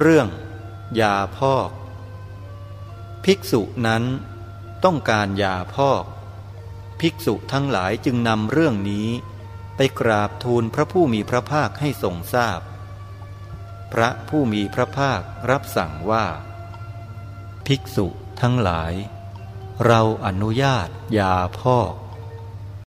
เรื่องยาพอก ภิกษุนั้นต้องการยาพอก ภิกษุทั้งหลายจึงนำเรื่องนี้ ไปกราบทูลพระผู้มีพระภาคให้ทรงทราบพพระผู้มีพระภาครับสั่งว่า ภิกษุทั้งหลาย เราอนุญาตยาพอก